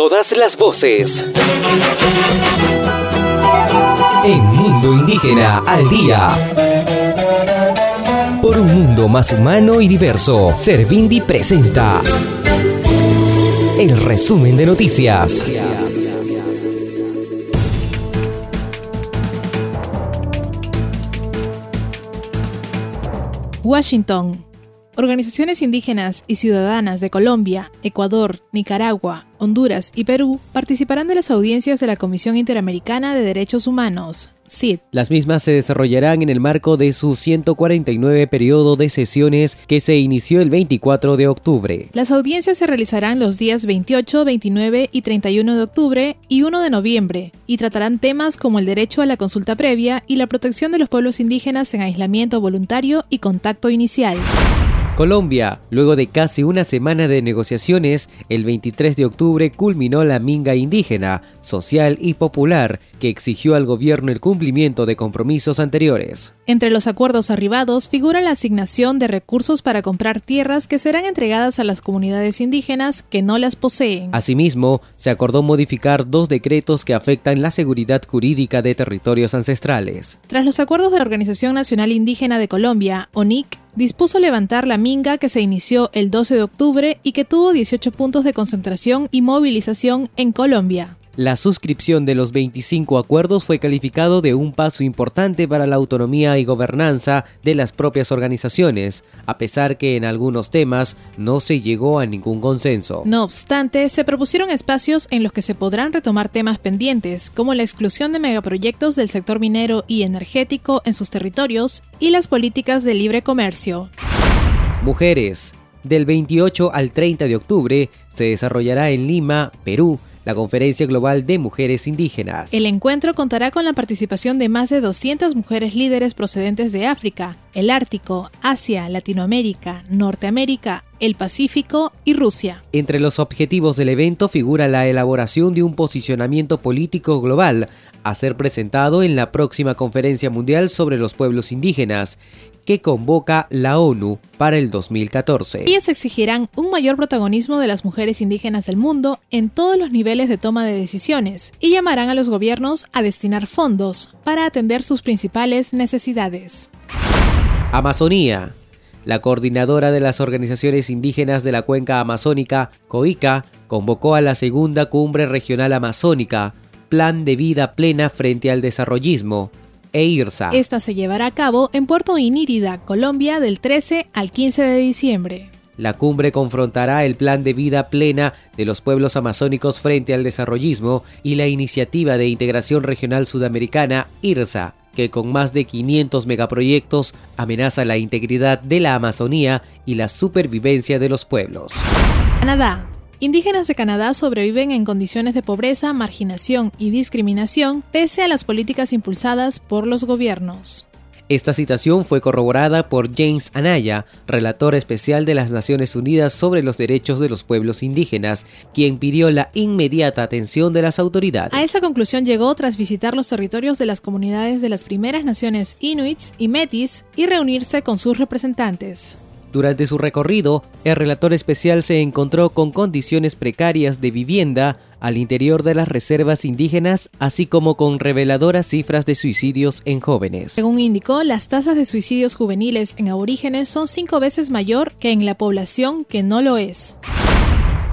todas las voces. En Mundo Indígena al Día. Por un mundo más humano y diverso, Servindi presenta el resumen de noticias. Washington. Organizaciones indígenas y ciudadanas de Colombia, Ecuador, Nicaragua, Honduras y Perú participarán de las audiencias de la Comisión Interamericana de Derechos Humanos, CID. Las mismas se desarrollarán en el marco de su 149 periodo de sesiones que se inició el 24 de octubre. Las audiencias se realizarán los días 28, 29 y 31 de octubre y 1 de noviembre y tratarán temas como el derecho a la consulta previa y la protección de los pueblos indígenas en aislamiento voluntario y contacto inicial. Colombia, luego de casi una semana de negociaciones, el 23 de octubre culminó la minga indígena, social y popular, que exigió al gobierno el cumplimiento de compromisos anteriores. Entre los acuerdos arribados figura la asignación de recursos para comprar tierras que serán entregadas a las comunidades indígenas que no las poseen. Asimismo, se acordó modificar dos decretos que afectan la seguridad jurídica de territorios ancestrales. Tras los acuerdos de la Organización Nacional Indígena de Colombia, ONIC, dispuso levantar la minga que se inició el 12 de octubre y que tuvo 18 puntos de concentración y movilización en Colombia. La suscripción de los 25 acuerdos fue calificado de un paso importante para la autonomía y gobernanza de las propias organizaciones, a pesar que en algunos temas no se llegó a ningún consenso. No obstante, se propusieron espacios en los que se podrán retomar temas pendientes, como la exclusión de megaproyectos del sector minero y energético en sus territorios y las políticas de libre comercio. Mujeres. Del 28 al 30 de octubre se desarrollará en Lima, Perú, la Conferencia Global de Mujeres Indígenas. El encuentro contará con la participación de más de 200 mujeres líderes procedentes de África, el Ártico, Asia, Latinoamérica, Norteamérica, el Pacífico y Rusia. Entre los objetivos del evento figura la elaboración de un posicionamiento político global a ser presentado en la próxima Conferencia Mundial sobre los Pueblos Indígenas, que convoca la ONU para el 2014. Ellas exigirán un mayor protagonismo de las mujeres indígenas del mundo en todos los niveles de toma de decisiones y llamarán a los gobiernos a destinar fondos para atender sus principales necesidades. Amazonía. La coordinadora de las organizaciones indígenas de la cuenca amazónica, COICA, convocó a la segunda cumbre regional amazónica, Plan de Vida Plena frente al Desarrollismo, e IRSA. Esta se llevará a cabo en Puerto Inírida, Colombia, del 13 al 15 de diciembre. La cumbre confrontará el plan de vida plena de los pueblos amazónicos frente al desarrollismo y la iniciativa de integración regional sudamericana IRSA, que con más de 500 megaproyectos amenaza la integridad de la Amazonía y la supervivencia de los pueblos. Canadá. Indígenas de Canadá sobreviven en condiciones de pobreza, marginación y discriminación pese a las políticas impulsadas por los gobiernos. Esta citación fue corroborada por James Anaya, relator especial de las Naciones Unidas sobre los derechos de los pueblos indígenas, quien pidió la inmediata atención de las autoridades. A esa conclusión llegó tras visitar los territorios de las comunidades de las primeras naciones inuits y metis y reunirse con sus representantes. Durante su recorrido, el relator especial se encontró con condiciones precarias de vivienda al interior de las reservas indígenas, así como con reveladoras cifras de suicidios en jóvenes. Según indicó, las tasas de suicidios juveniles en aborígenes son cinco veces mayor que en la población que no lo es.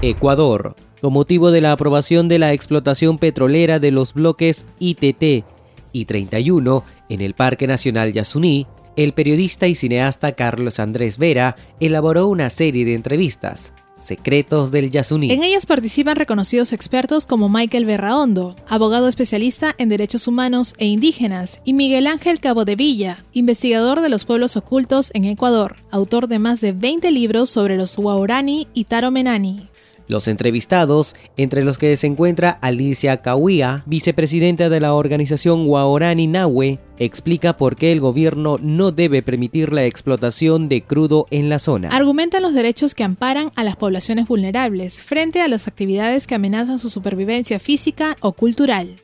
Ecuador. Con motivo de la aprobación de la explotación petrolera de los bloques ITT y 31 en el Parque Nacional Yasuní, el periodista y cineasta Carlos Andrés Vera elaboró una serie de entrevistas, Secretos del Yasuní. En ellas participan reconocidos expertos como Michael Berraondo, abogado especialista en derechos humanos e indígenas, y Miguel Ángel Cabo de Villa, investigador de los pueblos ocultos en Ecuador, autor de más de 20 libros sobre los Huaorani y Taromenani. Los entrevistados, entre los que se encuentra Alicia Cauía, vicepresidenta de la organización Guaorani Nahue, explica por qué el gobierno no debe permitir la explotación de crudo en la zona. Argumentan los derechos que amparan a las poblaciones vulnerables frente a las actividades que amenazan su supervivencia física o cultural.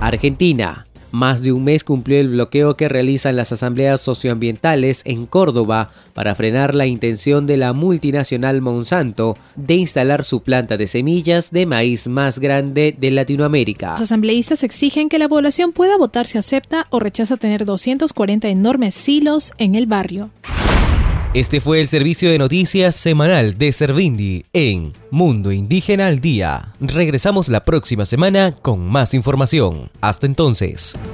Argentina. Más de un mes cumplió el bloqueo que realizan las asambleas socioambientales en Córdoba para frenar la intención de la multinacional Monsanto de instalar su planta de semillas de maíz más grande de Latinoamérica. Los asambleístas exigen que la población pueda votar si acepta o rechaza tener 240 enormes silos en el barrio. Este fue el servicio de noticias semanal de Servindi en Mundo Indígena al Día. Regresamos la próxima semana con más información. Hasta entonces.